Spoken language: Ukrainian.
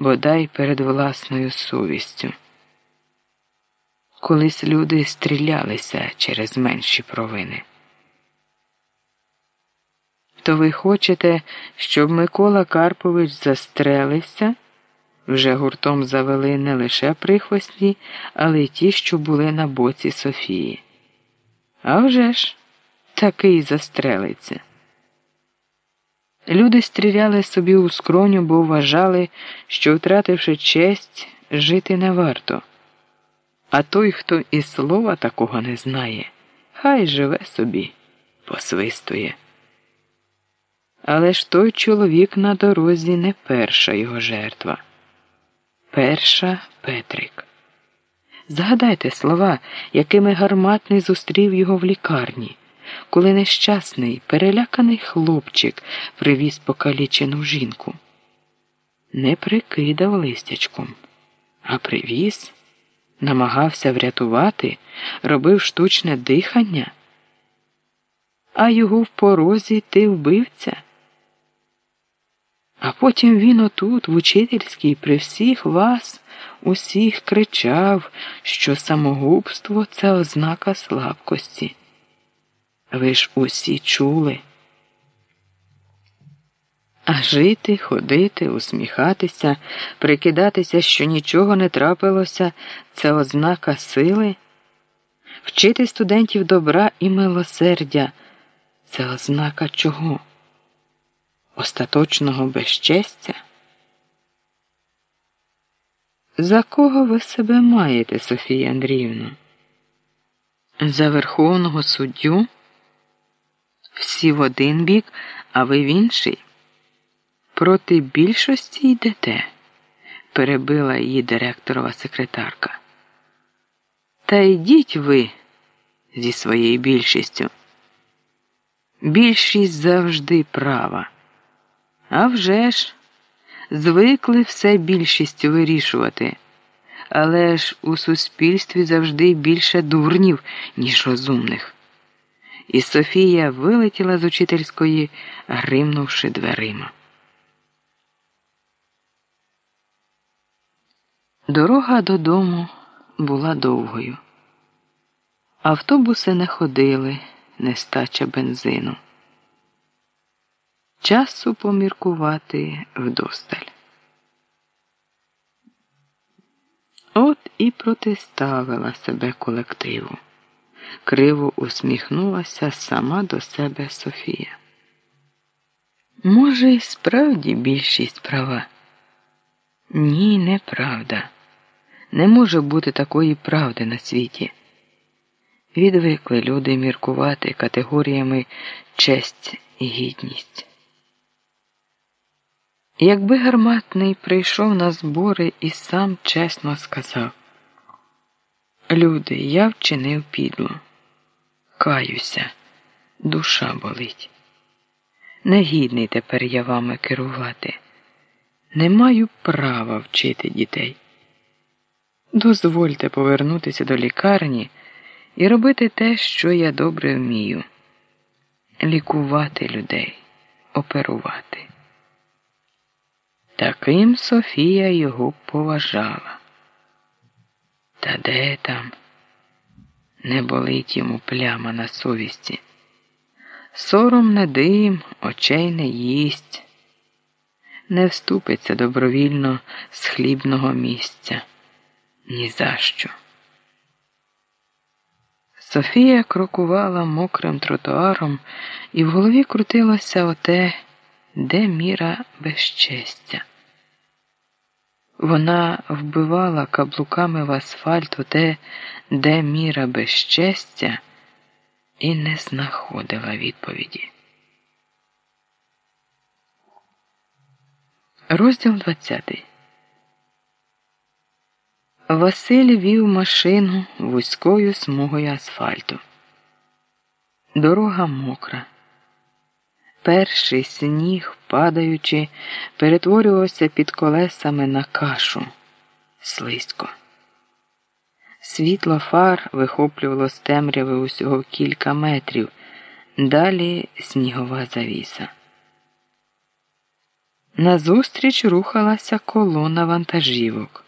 бодай перед власною совістю. Колись люди стрілялися через менші провини. То ви хочете, щоб Микола Карпович застрелився? Вже гуртом завели не лише прихвостні, але й ті, що були на боці Софії. А вже ж, такий застрелиться. Люди стріляли собі у скроню, бо вважали, що, втративши честь, жити не варто. А той, хто і слова такого не знає, хай живе собі, посвистує. Але ж той чоловік на дорозі не перша його жертва. Перша Петрик. Згадайте слова, якими гарматний зустрів його в лікарні, коли нещасний, переляканий хлопчик привіз покалічену жінку. Не прикидав листячком, а привіз, намагався врятувати, робив штучне дихання, а його в порозі ти вбивця. А потім він отут, в учительській, при всіх вас, усіх кричав, що самогубство це ознака слабкості. Ви ж усі чули. А жити, ходити, усміхатися, прикидатися, що нічого не трапилося, це ознака сили, вчити студентів добра і милосердя це ознака чого? остаточного безчестя? За кого ви себе маєте, Софія Андріївна? За Верховного суддю? Всі в один бік, а ви в інший? Проти більшості йдете, перебила її директорова секретарка. Та йдіть ви зі своєю більшістю. Більшість завжди права. А вже ж, звикли все більшістю вирішувати. Але ж у суспільстві завжди більше дурнів, ніж розумних. І Софія вилетіла з учительської, гримнувши дверима. Дорога додому була довгою. Автобуси не ходили, нестача бензину. Часу поміркувати вдосталь. От і протиставила себе колективу. Криво усміхнулася сама до себе Софія. Може, і справді більшість права? Ні, неправда. Не може бути такої правди на світі. Відвикли люди міркувати категоріями честь і гідність. Якби гарматний прийшов на збори і сам чесно сказав Люди, я вчинив підло, каюся, душа болить. Негідний тепер я вами керувати. Не маю права вчити дітей. Дозвольте повернутися до лікарні і робити те, що я добре вмію лікувати людей, оперувати. Таким Софія його поважала. Та де там не болить йому пляма на совісті? Сором не дим, очей не їсть, не вступиться добровільно з хлібного місця. Ні за що. Софія крокувала мокрим тротуаром, і в голові крутилося оте, де міра безчестя. Вона вбивала каблуками в асфальт те, де міра безчестя, і не знаходила відповіді. Розділ 20 Василь вів машину вузькою смугою асфальту. Дорога мокра. Перший сніг, падаючи, перетворювався під колесами на кашу слизько. Світло фар вихоплювало з темряви усього кілька метрів, далі снігова завіса. Назустріч рухалася колона вантажівок.